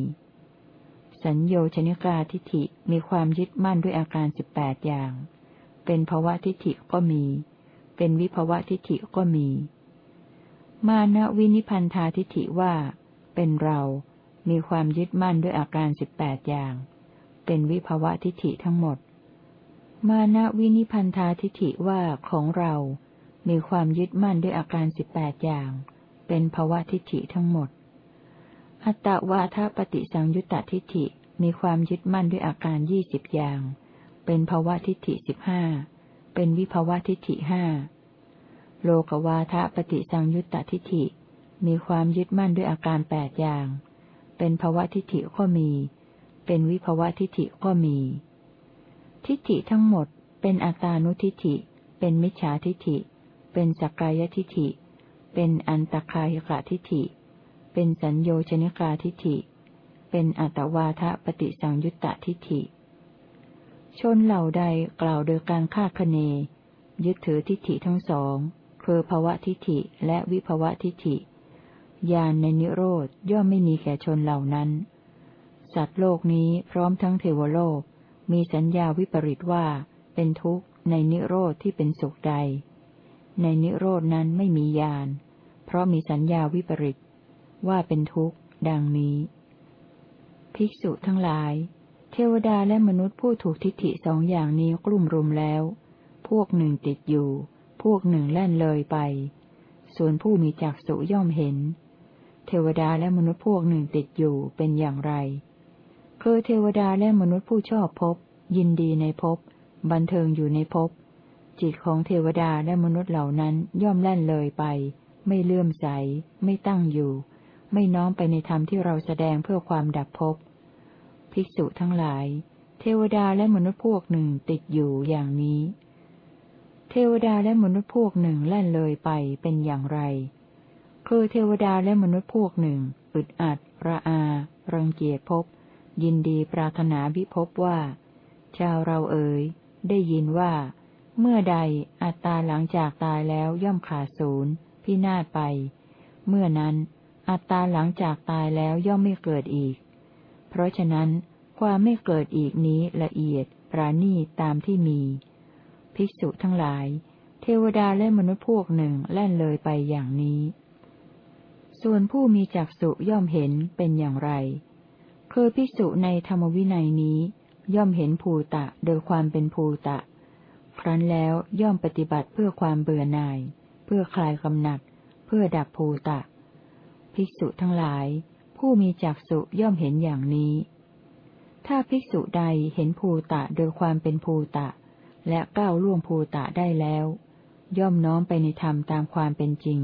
สัญโยชนิกาทิฏฐิมีความยึดมั่นด้วยอาการสิบแปดอย่าง เป็นภวะทิฏฐิก็มี เป็นวิภวะทิฏฐิก็มี มานะวินิพันธาทิฏฐิว่า เป็นเรา มีความยึดมั่นด้วยอาการสิบแปดอย่าง เป็นวิภวะทิฏฐิทั้งหมด มานะวินิพันธาทิฐิว่าของเรา มีความยึดมั่นด้วยอาการสิบแปดอย่าง เป็นภวะทิฏฐิทั้งหมด อัตตวาทปฏิสังยุตตทิฏฐิมีความยึดมั่นด้วยอาการยี่สิบอย่าง เป็นภวะทิฏฐิสิบห้า เป็นวิภวะทิฏฐิห้า โลกวาทปฏิสังยุตตทิฏฐิ มีความยึดมั่นด้วยอาการแปดอย่าง เป็นภวะทิฏฐิก็มี เป็นวิภวะทิฏฐิก็มี ทิฏฐิทั้งหมดเป็นอัตานุทิฏฐิ เป็นมิจฉาทิฏฐิ เป็นสักกายทิฏฐิ เป็นอันตคาหิกะทิฏฐิ เป็นสัญโยชนิกาทิฏฐิ เป็นอัตวาทะปฏิสังยุตตทิฏฐิ ชนเหล่าใดกล่าวโดยการฆ่าคเน ยึดถือทิฏฐิทั้งสองคือภวะทิฏฐิและวิภวะทิฏฐิญาณในนิโรธย่อมไม่มีแก่ชนเหล่านั้น สัตว์โลกนี้พร้อมทั้งเทวโลก มีสัญญาวิปริตว่า เป็นทุกข์ในนิโรธที่เป็นสุขใด ในนิโรดนั้นไม่มีญาณ เพราะมีสัญญาวิปริตว่าเป็นทุกข์ ดังนี้ ภิกษุทั้งหลาย เทวดาและมนุษย์ผู้ถูกทิฏฐิสองอย่างนี้กลุ่มรุมแล้ว พวกหนึ่งติดอยู่ พวกหนึ่งแล่นเลยไป ส่วนผู้มีจักสุย่อมเห็น เทวดาและมนุษย์พวกหนึ่งติดอยู่เป็นอย่างไร คือเทวดาและมนุษย์ผู้ชอบพบ ยินดีในพบ บันเทิงอยู่ในภพจิตของเทวดาและมนุษย์เหล่านั้นย่อมแล่นเลยไป ไม่เลื่อมใส ไม่ตั้งอยู่ ไม่น้อมไปในธรรมที่เราแสดงเพื่อความดับภพภิกษุทั้งหลาย เทวดาและมนุษย์พวกหนึ่งติดอยู่อย่างนี้ เทวดาและมนุษย์พวกหนึ่งแล่นเลยไปเป็นอย่างไร คือเทวดาและมนุษย์พวกหนึ่งอึดอัด ระอา รังเกียจภพ ยินดีปรารถนาวิภพว่า ชาวเราเอ๋ย ได้ยินว่า เมื่อใดอัตตาหลังจากตายแล้วย่อมขาดศูนย์พินาศไป เมื่อนั้นอัตตาหลังจากตายแล้วย่อมไม่เกิดอีก เพราะฉะนั้น ความไม่เกิดอีกนี้ละเอียดปราณีตามที่มี ภิกษุทั้งหลาย เทวดาและมนุษย์พวกหนึ่งแล่นเลยไปอย่างนี้ ส่วนผู้มีจักสุย่อมเห็นเป็นอย่างไร คือพิสุในธรรมวินัยนี้ ย่อมเห็นภูตะโดยความเป็นภูตะ ครั้นแล้วย่อมปฏิบัติเพื่อความเบื่อหน่าย เพื่อคลายกำหนัด เพื่อดับภูตะ ภิกษุทั้งหลาย ผู้มีจักษุย่อมเห็นอย่างนี้ ถ้าภิกษุใดเห็นภูตะโดยความเป็นภูตะ และก้าวล่วงภูตะได้แล้ว ย่อมน้อมไปในธรรมตามความเป็นจริง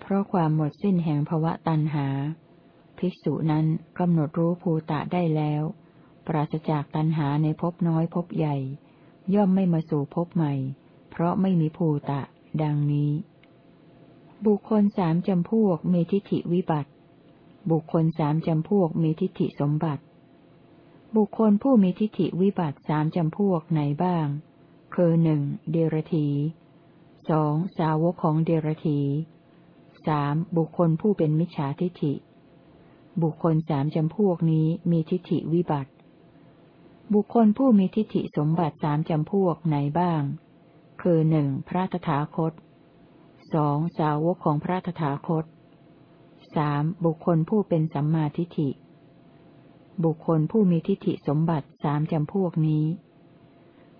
เพราะความหมดสิ้นแห่งภวะตันหา ภิกษุนั้นกำหนดรู้ภูตะได้แล้ว ปราศจากตันหาในภพน้อยภพใหญ่ ย่อมไม่มาสู่ภพใหม่ เพราะไม่มีภูตะ ดังนี้ บุคคลสามจำพวกมีทิฏฐิวิบัติ บุคคลสามจำพวกมีทิฏฐิสมบัติ บุคคลผู้มีทิฏฐิวิบัติสามจำพวกไหนบ้าง คือหนึ่งเดรธีสองสาวกของเดรธีสามบุคคลผู้เป็นมิจฉาทิฏฐิ บุคคลสามจำพวกนี้มีทิฏฐิวิบัติ บุคคลผู้มีทิฏฐิสมบัติสามจำพวกไหนบ้าง คือหนึ่งพระตถาคตสองสาวกของพระตถาคตสามบุคคลผู้เป็นสัมมาทิฏฐิ บุคคลผู้มีทิฏฐิสมบัติสามจำพวกนี้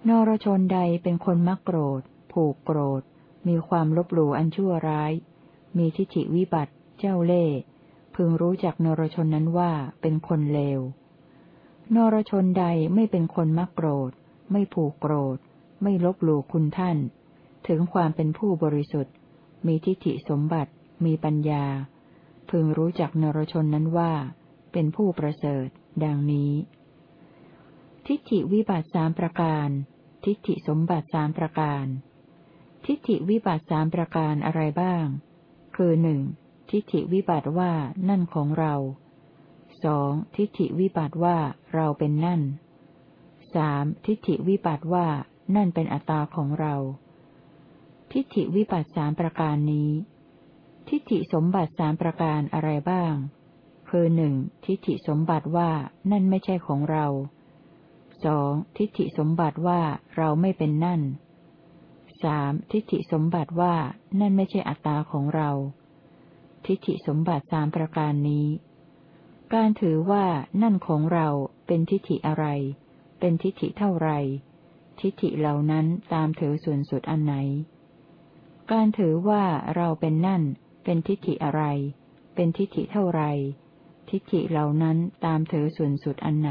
นรชนใดเป็นคนมักโกรธ ผูกโกรธ มีความลบหลู่อันชั่วร้าย มีทิฏฐิวิบัติ เจ้าเล่ห์ พึงรู้จักนรชนนั้นว่าเป็นคนเลวนรชนใดไม่เป็นคนมักโกรธ ไม่ผูกโกรธ ไม่ลบหลู่คุณท่าน ถึงความเป็นผู้บริสุทธิ์ มีทิฏฐิสมบัติ มีปัญญา พึงรู้จักนรชนนั้นว่า เป็นผู้ประเสริฐ ดังนี้ ทิฏฐิวิบัติสามประการ ทิฏฐิสมบัติสามประการ ทิฏฐิวิบัติสามประการอะไรบ้าง คือหนึ่ง ทิฏฐิวิบัติว่านั่นของเราสองทิฏฐิวิบัติว่าเราเป็นนั่นสามทิฏฐิวิบัติว่านั่นเป็นอัตตาของเรา ทิฏฐิวิบัติสามประการนี้ ทิฏฐิสมบัติสามประการอะไรบ้าง คือหนึ่งทิฏฐิสมบัติว่านั่นไม่ใช่ของเราสองทิฏฐิสมบัติว่าเราไม่เป็นนั่นสามทิฏฐิสมบัติว่านั่นไม่ใช่อัตตาของเรา ทิฏฐิสมบัติสามประการนี้ การถือว่านั่นของเราเป็นทิฏฐิอะไร เป็นทิฏฐิเท่าไร ทิฏฐิเหล่านั้นตามถือส่วนสุดอันไหน การถือว่าเราเป็นนั่น เป็นทิฏฐิอะไร เป็นทิฏฐิเท่าไร ทิฏฐิเหล่านั้นตามถือส่วนสุดอันไหน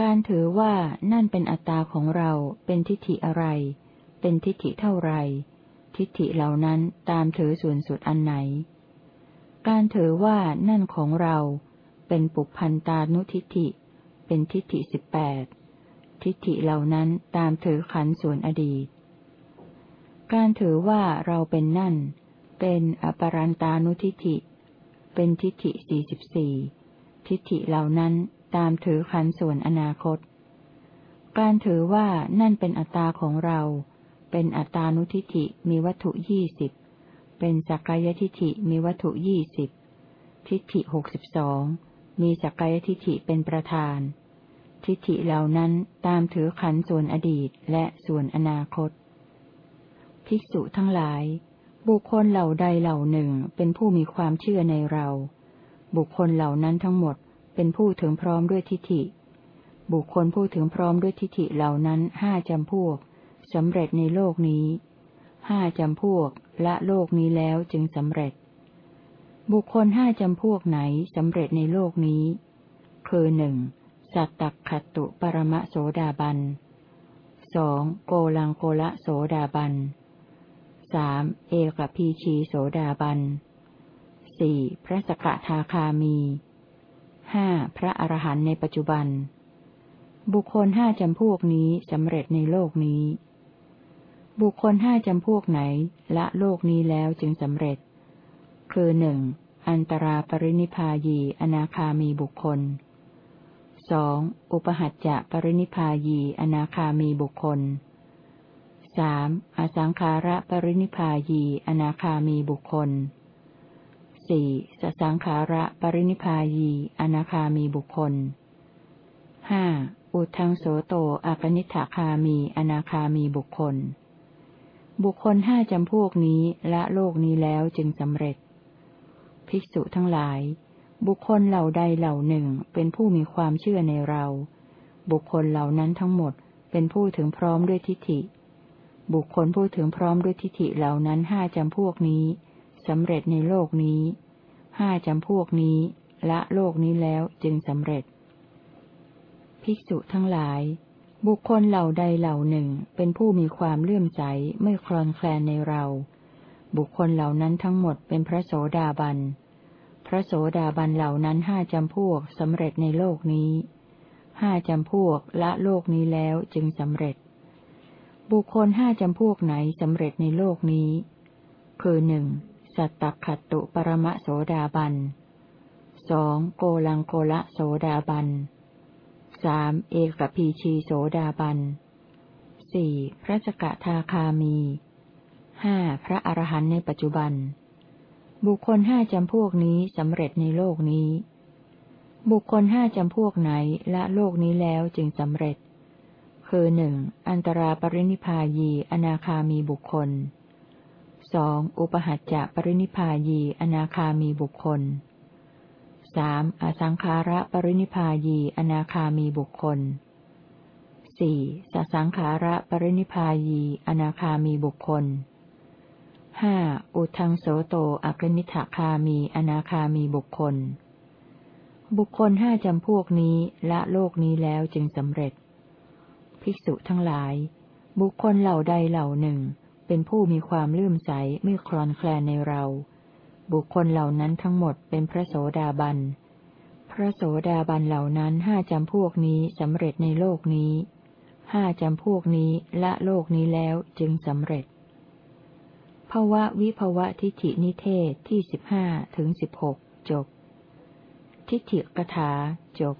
การถือว่านั่นเป็นอัตตาของเราเป็นทิฏฐิอะไร เป็นทิฏฐิเท่าไร ทิฏฐิเหล่านั้นตามถือส่วนสุดอันไหน การถือว่านั่นของเรา เป็นปุพันตานุทิฏฐิ เป็นทิฏฐิสิบแปดทิฏฐิเหล่านั้นตามถือขันส่วนอดีต การถือว่าเราเป็นนั่น เป็นอปรันตานุทิฏฐิ เป็นทิฏฐิสี่สิบสี่ทิฏฐิเหล่านั้นตามถือขันส่วนอนาคต การถือว่านั่นเป็นอัตตาของเรา เป็นอัตตานุทิฏฐิมีวัตถุยี่สิบ เป็นสักกายทิฏฐิมีวัตถุยี่สิบทิฏฐิหกสิบสองมีสักกายทิฏฐิเป็นประธาน ทิฏฐิเหล่านั้นตามถือขันส่วนอดีตและส่วนอนาคต ภิกษุทั้งหลาย บุคคลเหล่าใดเหล่าหนึ่งเป็นผู้มีความเชื่อในเรา บุคคลเหล่านั้นทั้งหมดเป็นผู้ถึงพร้อมด้วยทิฏฐิ บุคคลผู้ถึงพร้อมด้วยทิฏฐิเหล่านั้นห้าจำพวกสำเร็จในโลกนี้ห้าจำพวก ละโลกนี้แล้วจึงสำเร็จ บุคคลห้าจำพวกไหนสำเร็จในโลกนี้ คือหนึ่งสัตตขัตตุปรมะโสดาบันสองโกลังโกละโสดาบันสามเอกพีชีโสดาบันสี่พระสกทาคามีห้าพระอรหันต์ในปัจจุบัน บุคคลห้าจำพวกนี้สำเร็จในโลกนี้ บุคคลห้าจำพวกไหน ละโลกนี้แล้วจึงสำเร็จ คือหนึ่งอันตราปรินิพายี อนาคามีบุคคลสองอุปหัจจะปรินิพายี อนาคามีบุคคลสามอสังขาระปรินิพายี อนาคามีบุคคลสี่สสังขาระปรินิพายี อนาคามีบุคคลห้าอุทังโสโตอากนิฐาคามี อนาคามีบุคคล บุคคลห้าจำพวกนี้ละโลกนี้แล้วจึงสำเร็จ ภิกษุทั้งหลาย บุคคลเหล่าใดเหล่าหนึ่งเป็นผู้มีความเชื่อในเรา บุคคลเหล่านั้นทั้งหมดเป็นผู้ถึงพร้อมด้วยทิฏฐิ บุคคลผู้ถึงพร้อมด้วยทิฏฐิเหล่านั้นห้าจำพวกนี้สำเร็จในโลกนี้ห้าจำพวกนี้ ละโลกนี้แล้วจึงสำเร็จ ภิกษุทั้งหลาย บุคคลเหล่าใดเหล่าหนึ่งเป็นผู้มีความเลื่อมใสไม่คลอนแคลนในเรา บุคคลเหล่านั้นทั้งหมดเป็นพระโสดาบัน พระโสดาบันเหล่านั้นห้าจำพวกสำเร็จในโลกนี้ ห้าจำพวกละโลกนี้แล้วจึงสำเร็จ บุคคลห้าจำพวกไหนสำเร็จในโลกนี้ คือหนึ่งสัตตขัตตุปรมะโสดาบันสองโกลังโกละโสดาบัน สามเอกพีชีโสดาบันสี่พระสกทาคามีห้าพระอรหันต์ในปัจจุบัน บุคคลห้าจำพวกนี้สำเร็จในโลกนี้ บุคคลห้าจำพวกไหนละโลกนี้แล้วจึงสำเร็จ คือหนึ่งอันตราปรินิพายีอนาคามีบุคคลสองอุปหัจจะปรินิพายีอนาคามีบุคคล สามอสังขาระปรินิพายีอนาคามีบุคคลสี่สสังขาระปรินิพายีอนาคามีบุคคลห้าอุทังโสโตอักนิทาคามีอนาคามีบุคคล บุคคลห้าจำพวกนี้ละโลกนี้แล้วจึงสำเร็จ ภิกษุทั้งหลาย บุคคลเหล่าใดเหล่าหนึ่ง เป็นผู้มีความลื่มใสไม่คลอนแคลนในเรา บุคคลเหล่านั้นทั้งหมดเป็นพระโสดาบัน พระโสดาบันเหล่านั้นห้าจำพวกนี้สำเร็จในโลกนี้ห้าจำพวกนี้ละโลกนี้แล้วจึงสำเร็จภวะวิภวะทิฏฐินิเทศที่สิบห้าถึงสิบหกจบ ทิฏฐิกถาจบ